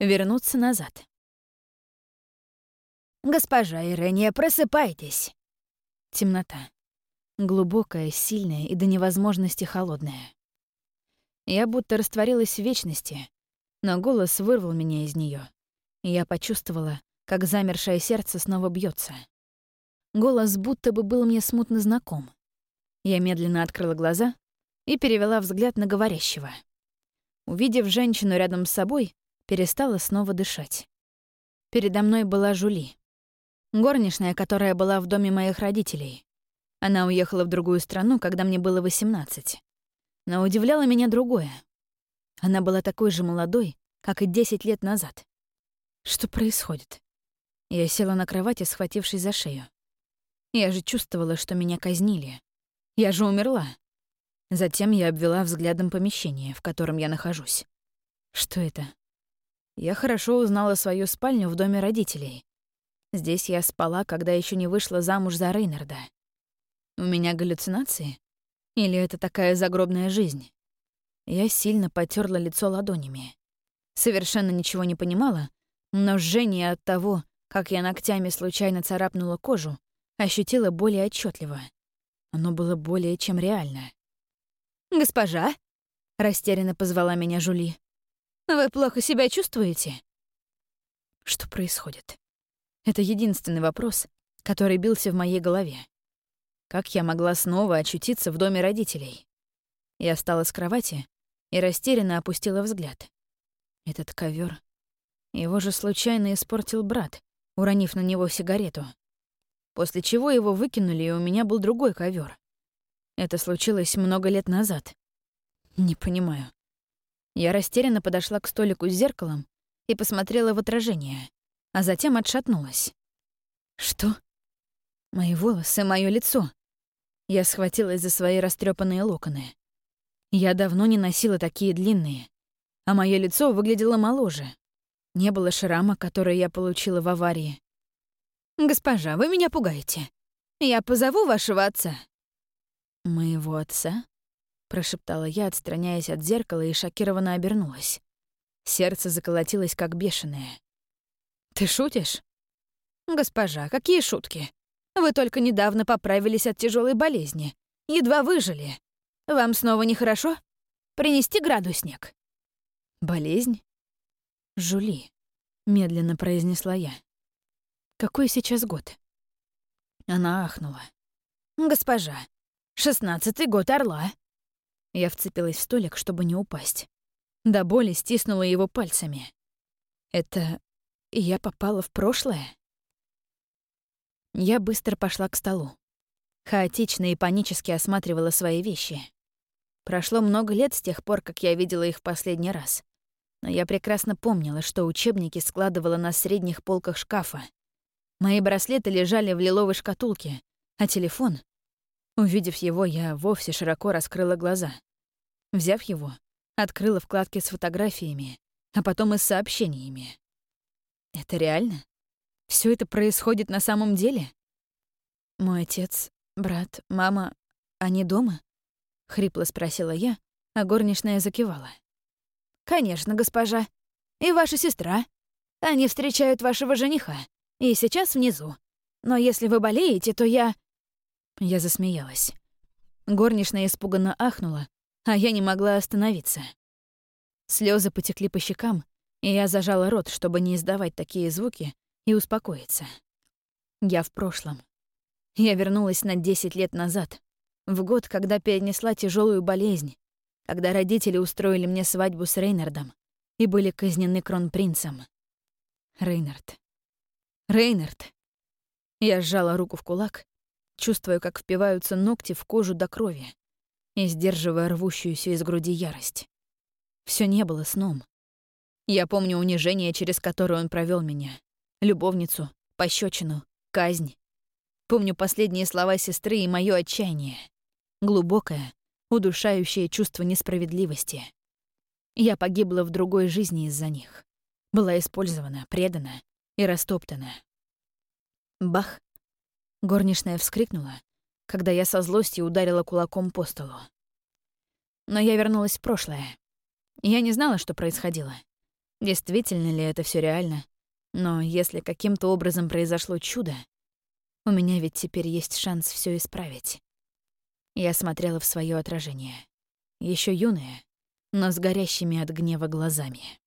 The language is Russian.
Вернуться назад. «Госпожа Ирения, просыпайтесь!» Темнота. Глубокая, сильная и до невозможности холодная. Я будто растворилась в вечности, но голос вырвал меня из нее, я почувствовала, как замершее сердце снова бьется. Голос будто бы был мне смутно знаком. Я медленно открыла глаза и перевела взгляд на говорящего. Увидев женщину рядом с собой, перестала снова дышать. Передо мной была Жули. Горничная, которая была в доме моих родителей. Она уехала в другую страну, когда мне было 18. Но удивляло меня другое. Она была такой же молодой, как и 10 лет назад. Что происходит? Я села на кровати, схватившись за шею. Я же чувствовала, что меня казнили. Я же умерла. Затем я обвела взглядом помещение, в котором я нахожусь. Что это? Я хорошо узнала свою спальню в доме родителей. Здесь я спала, когда еще не вышла замуж за Рейнарда. У меня галлюцинации? Или это такая загробная жизнь? Я сильно потерла лицо ладонями. Совершенно ничего не понимала, но жжение от того, как я ногтями случайно царапнула кожу, ощутила более отчетливо. Оно было более чем реально. «Госпожа?» — растерянно позвала меня Жули. «Вы плохо себя чувствуете?» Что происходит? Это единственный вопрос, который бился в моей голове. Как я могла снова очутиться в доме родителей? Я встала с кровати и растерянно опустила взгляд. Этот ковер. Его же случайно испортил брат, уронив на него сигарету. После чего его выкинули, и у меня был другой ковер. Это случилось много лет назад. Не понимаю. Я растерянно подошла к столику с зеркалом и посмотрела в отражение а затем отшатнулась. Что? Мои волосы, мое лицо. Я схватилась за свои растрепанные локоны. Я давно не носила такие длинные, а мое лицо выглядело моложе. Не было шрама, который я получила в аварии. «Госпожа, вы меня пугаете. Я позову вашего отца». «Моего отца?» — прошептала я, отстраняясь от зеркала и шокированно обернулась. Сердце заколотилось, как бешеное. «Ты шутишь?» «Госпожа, какие шутки? Вы только недавно поправились от тяжелой болезни. Едва выжили. Вам снова нехорошо? Принести градусник?» «Болезнь?» «Жули», — медленно произнесла я. «Какой сейчас год?» Она ахнула. «Госпожа, шестнадцатый год Орла». Я вцепилась в столик, чтобы не упасть. До боли стиснула его пальцами. «Это я попала в прошлое? Я быстро пошла к столу. Хаотично и панически осматривала свои вещи. Прошло много лет с тех пор, как я видела их в последний раз. Но я прекрасно помнила, что учебники складывала на средних полках шкафа. Мои браслеты лежали в лиловой шкатулке, а телефон... Увидев его, я вовсе широко раскрыла глаза. Взяв его, открыла вкладки с фотографиями, а потом и с сообщениями. Это реально? Все это происходит на самом деле? Мой отец, брат, мама, они дома? Хрипло спросила я, а горничная закивала. Конечно, госпожа. И ваша сестра. Они встречают вашего жениха. И сейчас внизу. Но если вы болеете, то я... Я засмеялась. Горничная испуганно ахнула, а я не могла остановиться. Слезы потекли по щекам, и я зажала рот, чтобы не издавать такие звуки и успокоиться. Я в прошлом. Я вернулась на 10 лет назад, в год, когда перенесла тяжелую болезнь, когда родители устроили мне свадьбу с Рейнардом и были казнены кронпринцем. Рейнард. Рейнард. Я сжала руку в кулак, чувствуя, как впиваются ногти в кожу до крови и сдерживая рвущуюся из груди ярость. Все не было сном. Я помню унижение, через которое он провел меня. Любовницу, пощечину, казнь. Помню последние слова сестры и мое отчаяние. Глубокое, удушающее чувство несправедливости. Я погибла в другой жизни из-за них. Была использована, предана и растоптана. Бах! Горничная вскрикнула, когда я со злостью ударила кулаком по столу. Но я вернулась в прошлое. Я не знала, что происходило. Действительно ли это все реально? Но если каким-то образом произошло чудо, у меня ведь теперь есть шанс все исправить. Я смотрела в свое отражение. еще юное, но с горящими от гнева глазами.